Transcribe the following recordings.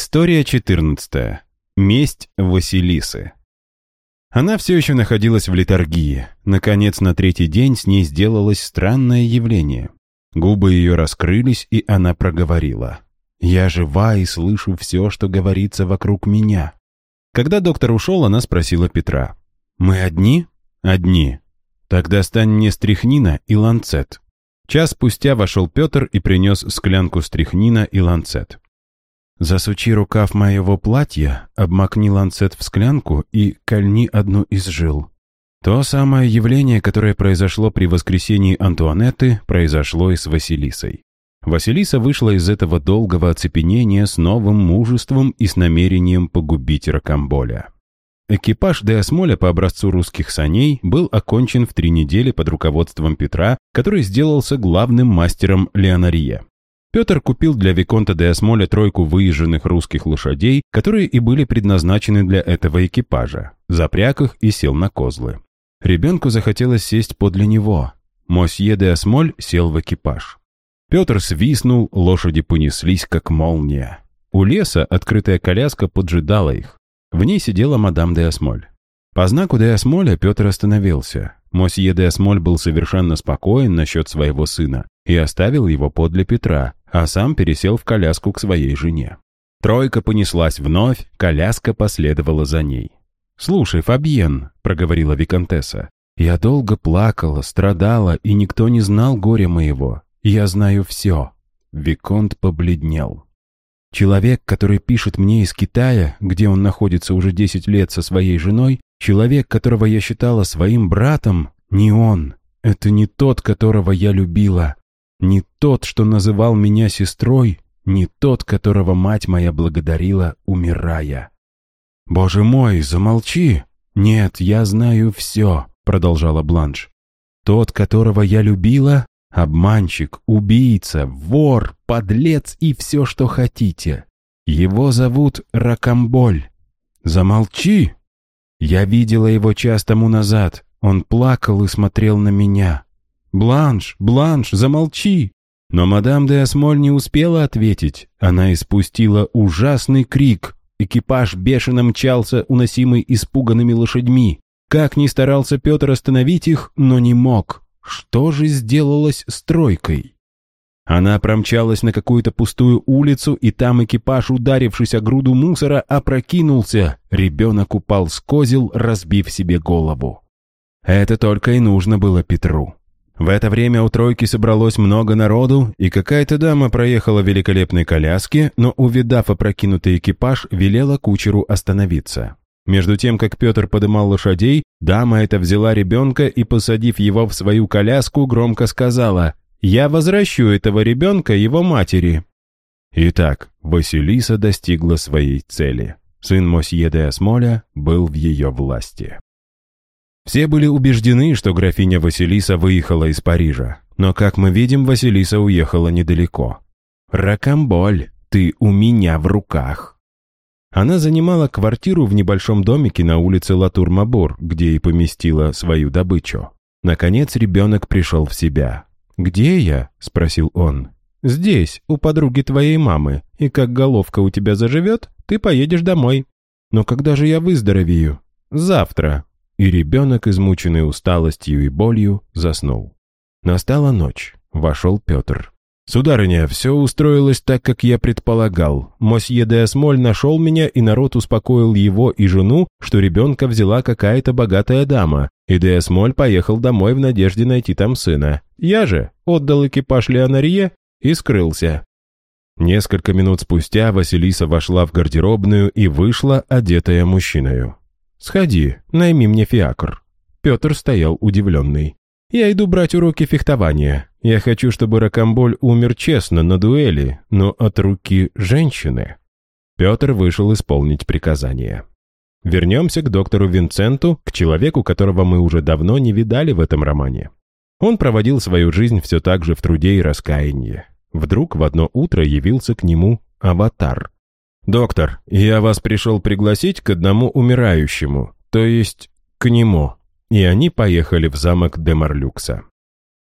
История 14. Месть Василисы. Она все еще находилась в литургии. Наконец, на третий день с ней сделалось странное явление. Губы ее раскрылись, и она проговорила. «Я жива и слышу все, что говорится вокруг меня». Когда доктор ушел, она спросила Петра. «Мы одни?» «Одни. Тогда стань мне стряхнина и ланцет». Час спустя вошел Петр и принес склянку стряхнина и ланцет. «Засучи рукав моего платья, обмакни ланцет в склянку и кольни одну из жил». То самое явление, которое произошло при воскресении Антуанетты, произошло и с Василисой. Василиса вышла из этого долгого оцепенения с новым мужеством и с намерением погубить Рокамболя. Экипаж Деосмоля по образцу русских саней был окончен в три недели под руководством Петра, который сделался главным мастером Леонария. Петр купил для Виконта Деосмоля тройку выезженных русских лошадей, которые и были предназначены для этого экипажа, запряг их и сел на козлы. Ребенку захотелось сесть подле него. Мосье Деосмоль сел в экипаж. Петр свистнул, лошади понеслись, как молния. У леса открытая коляска поджидала их. В ней сидела мадам де Осмоль. По знаку де Осмоля Петр остановился. Мосье де Осмоль был совершенно спокоен насчет своего сына и оставил его подле Петра, а сам пересел в коляску к своей жене. Тройка понеслась вновь, коляска последовала за ней. «Слушай, Фабьен», — проговорила Викантесса, — «я долго плакала, страдала, и никто не знал горя моего. Я знаю все». Виконт побледнел. Человек, который пишет мне из Китая, где он находится уже 10 лет со своей женой, человек, которого я считала своим братом, не он. Это не тот, которого я любила. Не тот, что называл меня сестрой, не тот, которого мать моя благодарила, умирая. «Боже мой, замолчи!» «Нет, я знаю все», — продолжала Бланш. «Тот, которого я любила, Обманщик, убийца, вор, подлец и все, что хотите. Его зовут Ракамболь. Замолчи! Я видела его час тому назад. Он плакал и смотрел на меня. «Бланш, Бланш, замолчи!» Но мадам де Осмоль не успела ответить. Она испустила ужасный крик. Экипаж бешено мчался, уносимый испуганными лошадьми. Как ни старался Петр остановить их, но не мог. Что же сделалось с тройкой? Она промчалась на какую-то пустую улицу, и там экипаж, ударившись о груду мусора, опрокинулся. Ребенок упал с козел, разбив себе голову. Это только и нужно было Петру. В это время у тройки собралось много народу, и какая-то дама проехала в великолепной коляске, но, увидав опрокинутый экипаж, велела кучеру остановиться. Между тем, как Петр подымал лошадей, дама эта взяла ребенка и, посадив его в свою коляску, громко сказала «Я возвращу этого ребенка его матери». Итак, Василиса достигла своей цели. Сын Мосье де Осмоля был в ее власти. Все были убеждены, что графиня Василиса выехала из Парижа, но, как мы видим, Василиса уехала недалеко. «Ракамболь, ты у меня в руках!» Она занимала квартиру в небольшом домике на улице Латур-Мабур, где и поместила свою добычу. Наконец ребенок пришел в себя. «Где я?» — спросил он. «Здесь, у подруги твоей мамы, и как головка у тебя заживет, ты поедешь домой. Но когда же я выздоровею?» «Завтра». И ребенок, измученный усталостью и болью, заснул. Настала ночь. Вошел Петр. «Сударыня, все устроилось так, как я предполагал. Мосье де Осмоль нашел меня, и народ успокоил его и жену, что ребенка взяла какая-то богатая дама, и де Осмоль поехал домой в надежде найти там сына. Я же отдал экипаж Леонарье и скрылся». Несколько минут спустя Василиса вошла в гардеробную и вышла, одетая мужчиною. «Сходи, найми мне фиакр». Петр стоял удивленный. «Я иду брать уроки фехтования. Я хочу, чтобы Ракамболь умер честно на дуэли, но от руки женщины». Петр вышел исполнить приказание. Вернемся к доктору Винценту, к человеку, которого мы уже давно не видали в этом романе. Он проводил свою жизнь все так же в труде и раскаянии. Вдруг в одно утро явился к нему аватар. «Доктор, я вас пришел пригласить к одному умирающему, то есть к нему» и они поехали в замок Демарлюкса.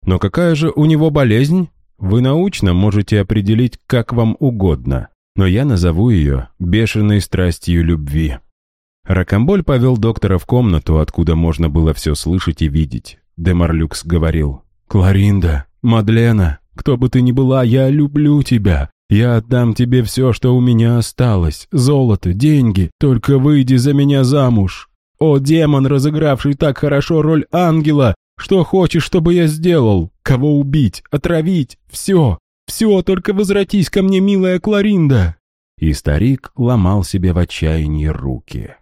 Но какая же у него болезнь? Вы научно можете определить, как вам угодно. но я назову ее бешеной страстью любви. Ракомболь повел доктора в комнату, откуда можно было все слышать и видеть. Демарлюкс говорил, «Кларинда, Мадлена, кто бы ты ни была, я люблю тебя. Я отдам тебе все, что у меня осталось. Золото, деньги, только выйди за меня замуж. О, демон, разыгравший так хорошо роль ангела, что хочешь, чтобы я сделал? Кого убить, отравить? Все, все, только возвратись ко мне, милая Кларинда!» И старик ломал себе в отчаянии руки.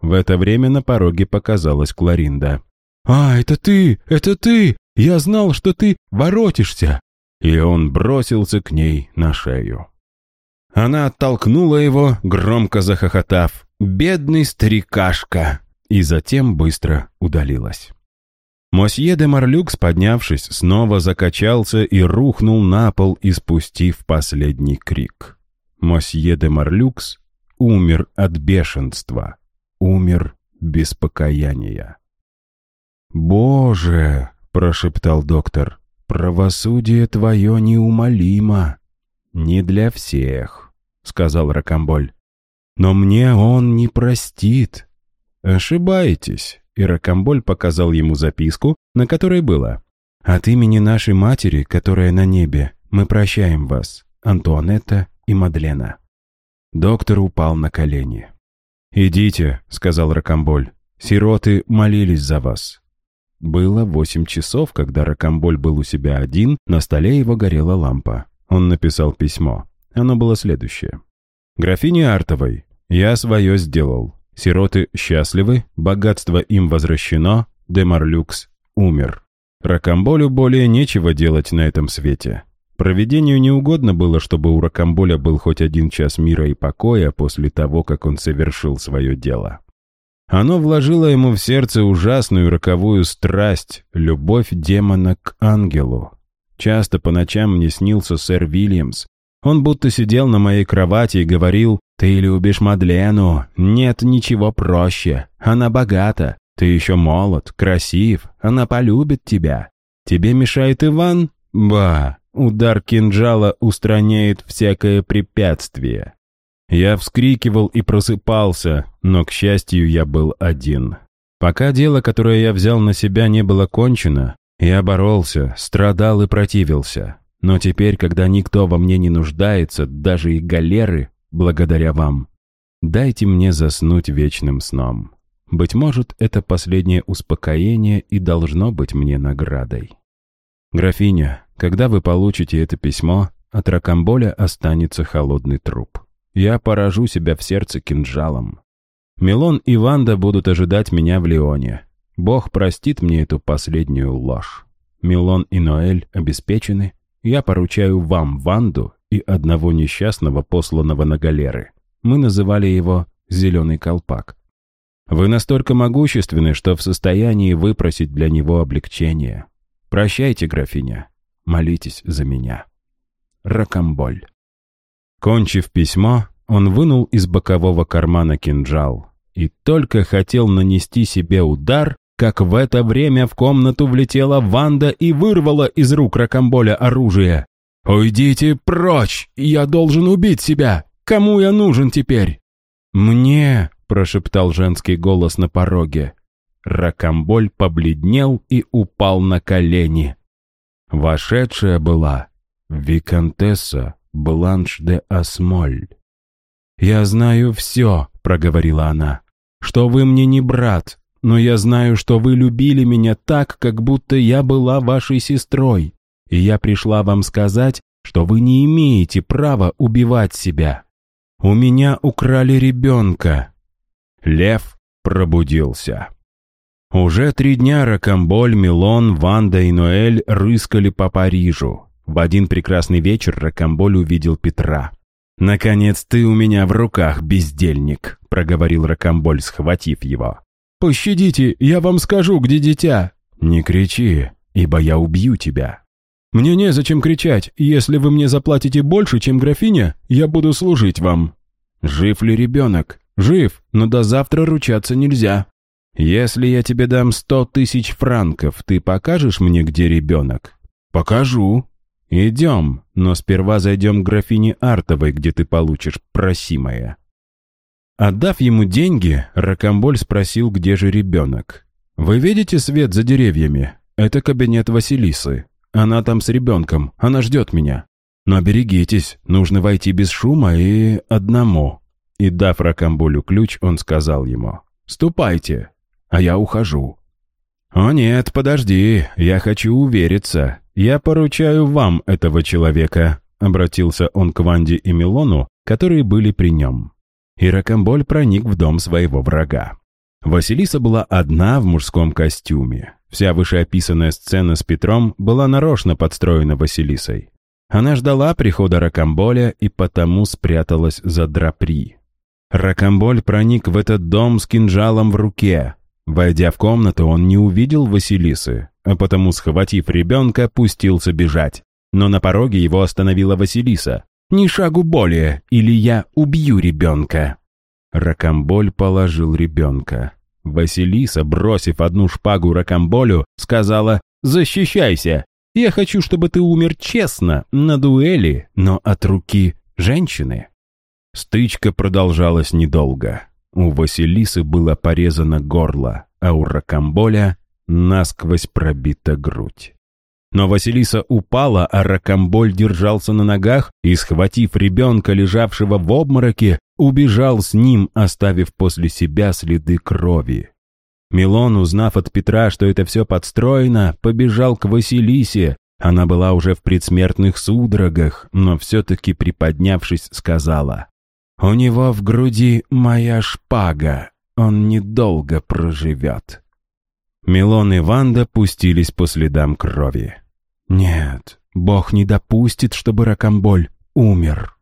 В это время на пороге показалась Кларинда. «А, это ты! Это ты! Я знал, что ты воротишься!» И он бросился к ней на шею. Она оттолкнула его, громко захохотав. «Бедный старикашка!» И затем быстро удалилась. Мосье де Марлюкс, поднявшись, снова закачался и рухнул на пол, испустив последний крик. Мосье де Марлюкс умер от бешенства умер без покаяния. «Боже!» — прошептал доктор. «Правосудие твое неумолимо». «Не для всех», — сказал Ракомболь. «Но мне он не простит». «Ошибаетесь», — и Ракомболь показал ему записку, на которой было. «От имени нашей матери, которая на небе, мы прощаем вас, Антуанетта и Мадлена». Доктор упал на колени. «Идите», — сказал Ракомболь. «Сироты молились за вас». Было восемь часов, когда Ракомболь был у себя один, на столе его горела лампа. Он написал письмо. Оно было следующее. «Графине Артовой, я свое сделал. Сироты счастливы, богатство им возвращено, Демарлюкс умер. Ракомболю более нечего делать на этом свете. Проведению не угодно было, чтобы у Рокамболя был хоть один час мира и покоя после того, как он совершил свое дело. Оно вложило ему в сердце ужасную роковую страсть, любовь демона к ангелу. Часто по ночам мне снился сэр Вильямс. Он будто сидел на моей кровати и говорил, «Ты любишь Мадлену, нет ничего проще, она богата, ты еще молод, красив, она полюбит тебя. Тебе мешает Иван? Ба, Удар кинжала устраняет всякое препятствие. Я вскрикивал и просыпался, но, к счастью, я был один. Пока дело, которое я взял на себя, не было кончено, я боролся, страдал и противился. Но теперь, когда никто во мне не нуждается, даже и галеры, благодаря вам, дайте мне заснуть вечным сном. Быть может, это последнее успокоение и должно быть мне наградой. Графиня, когда вы получите это письмо, от ракомболя останется холодный труп. Я поражу себя в сердце кинжалом. Милон и Ванда будут ожидать меня в Лионе. Бог простит мне эту последнюю ложь. Милон и Ноэль обеспечены. Я поручаю вам Ванду и одного несчастного, посланного на галеры. Мы называли его «Зеленый колпак». Вы настолько могущественны, что в состоянии выпросить для него облегчение. Прощайте, графиня. Молитесь за меня. Ракомболь. Кончив письмо, он вынул из бокового кармана кинжал и только хотел нанести себе удар, как в это время в комнату влетела Ванда и вырвала из рук Ракомболя оружие. «Уйдите прочь! Я должен убить себя! Кому я нужен теперь?» «Мне!» — прошептал женский голос на пороге. Ракомболь побледнел и упал на колени. Вошедшая была виконтесса Бланш де Асмоль. «Я знаю все», — проговорила она, — «что вы мне не брат, но я знаю, что вы любили меня так, как будто я была вашей сестрой, и я пришла вам сказать, что вы не имеете права убивать себя. У меня украли ребенка». Лев пробудился. Уже три дня Ракамболь, Милон, Ванда и Ноэль рыскали по Парижу. В один прекрасный вечер Ракамболь увидел Петра. «Наконец ты у меня в руках, бездельник», — проговорил Ракамболь, схватив его. «Пощадите, я вам скажу, где дитя». «Не кричи, ибо я убью тебя». «Мне незачем кричать. Если вы мне заплатите больше, чем графиня, я буду служить вам». «Жив ли ребенок?» «Жив, но до завтра ручаться нельзя». «Если я тебе дам сто тысяч франков, ты покажешь мне, где ребенок?» «Покажу». «Идем, но сперва зайдем к графине Артовой, где ты получишь просимое». Отдав ему деньги, Ракамболь спросил, где же ребенок. «Вы видите свет за деревьями? Это кабинет Василисы. Она там с ребенком, она ждет меня. Но берегитесь, нужно войти без шума и одному». И дав Ракамболю ключ, он сказал ему, «Ступайте, а я ухожу». «О нет, подожди, я хочу увериться. Я поручаю вам этого человека», — обратился он к Ванде и Милону, которые были при нем. И Ракамболь проник в дом своего врага. Василиса была одна в мужском костюме. Вся вышеописанная сцена с Петром была нарочно подстроена Василисой. Она ждала прихода Ракамболя и потому спряталась за драпри. Ракамболь проник в этот дом с кинжалом в руке. Войдя в комнату, он не увидел Василисы, а потому, схватив ребенка, пустился бежать. Но на пороге его остановила Василиса. «Ни шагу более, или я убью ребенка!» Ракамболь положил ребенка. Василиса, бросив одну шпагу Ракамболю, сказала «Защищайся! Я хочу, чтобы ты умер честно, на дуэли, но от руки женщины». Стычка продолжалась недолго. У Василисы было порезано горло, а у Ракамболя насквозь пробита грудь. Но Василиса упала, а Ракамболь держался на ногах и, схватив ребенка, лежавшего в обмороке, убежал с ним, оставив после себя следы крови. Милон, узнав от Петра, что это все подстроено, побежал к Василисе. Она была уже в предсмертных судорогах, но все-таки, приподнявшись, сказала, «У него в груди моя шпага, он недолго проживет». Милон и Ванда пустились по следам крови. «Нет, Бог не допустит, чтобы Ракамболь умер».